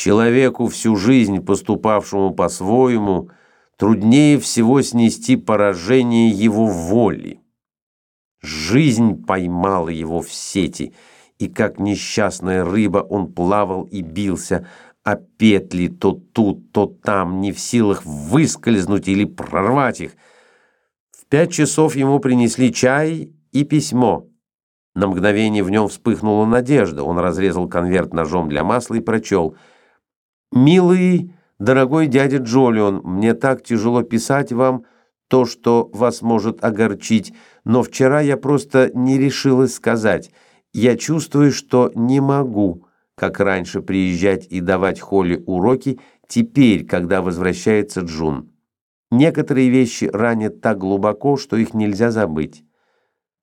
Человеку, всю жизнь поступавшему по-своему, труднее всего снести поражение его воли. Жизнь поймала его в сети, и как несчастная рыба он плавал и бился, а петли то тут, то там, не в силах выскользнуть или прорвать их. В пять часов ему принесли чай и письмо. На мгновение в нем вспыхнула надежда. Он разрезал конверт ножом для масла и прочел — «Милый, дорогой дядя Джолион, мне так тяжело писать вам то, что вас может огорчить, но вчера я просто не решилась сказать. Я чувствую, что не могу, как раньше, приезжать и давать Холли уроки, теперь, когда возвращается Джун. Некоторые вещи ранят так глубоко, что их нельзя забыть.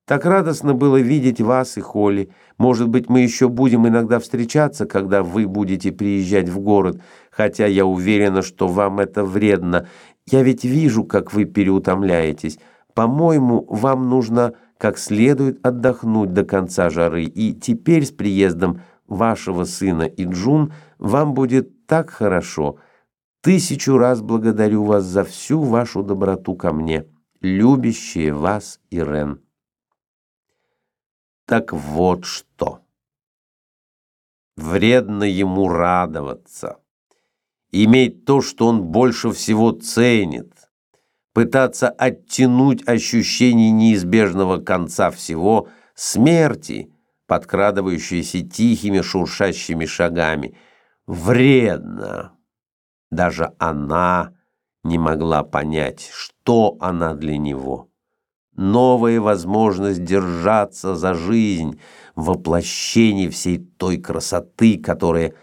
Так радостно было видеть вас и Холли. Может быть, мы еще будем иногда встречаться, когда вы будете приезжать в город, хотя я уверена, что вам это вредно. Я ведь вижу, как вы переутомляетесь. По-моему, вам нужно как следует отдохнуть до конца жары, и теперь с приездом вашего сына и Джун вам будет так хорошо. Тысячу раз благодарю вас за всю вашу доброту ко мне, любящие вас Ирен. Так вот что. Вредно ему радоваться, иметь то, что он больше всего ценит, пытаться оттянуть ощущение неизбежного конца всего, смерти, подкрадывающейся тихими шуршащими шагами. Вредно. Даже она не могла понять, что она для него новая возможность держаться за жизнь, воплощение всей той красоты, которая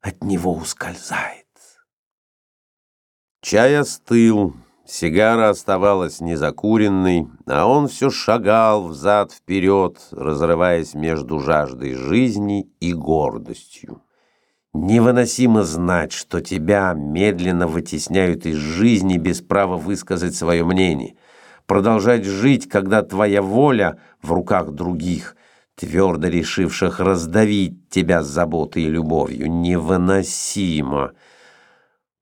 от него ускользает. Чай остыл, сигара оставалась незакуренной, а он все шагал взад-вперед, разрываясь между жаждой жизни и гордостью. Невыносимо знать, что тебя медленно вытесняют из жизни без права высказать свое мнение — продолжать жить, когда твоя воля в руках других, твердо решивших раздавить тебя заботой и любовью, невыносимо.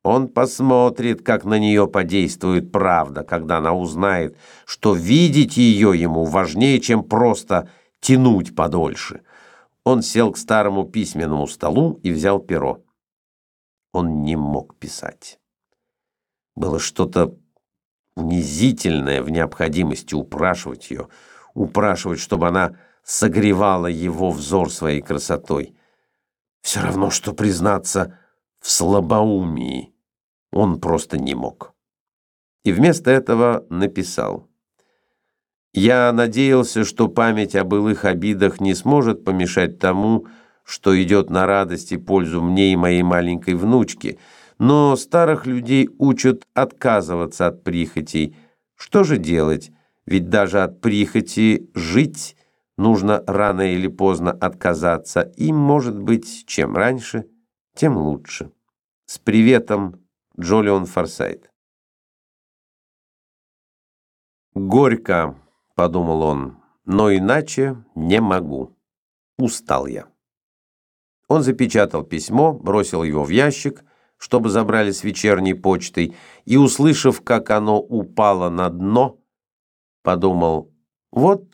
Он посмотрит, как на нее подействует правда, когда она узнает, что видеть ее ему важнее, чем просто тянуть подольше. Он сел к старому письменному столу и взял перо. Он не мог писать. Было что-то унизительное в необходимости упрашивать ее, упрашивать, чтобы она согревала его взор своей красотой. Все равно, что признаться в слабоумии. Он просто не мог. И вместо этого написал. «Я надеялся, что память о былых обидах не сможет помешать тому, что идет на радость и пользу мне и моей маленькой внучке, но старых людей учат отказываться от прихотей. Что же делать? Ведь даже от прихоти жить нужно рано или поздно отказаться, и, может быть, чем раньше, тем лучше. С приветом, Джолион Форсайт. «Горько», — подумал он, — «но иначе не могу. Устал я». Он запечатал письмо, бросил его в ящик — чтобы забрали с вечерней почтой, и, услышав, как оно упало на дно, подумал, вот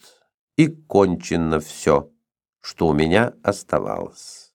и кончено все, что у меня оставалось.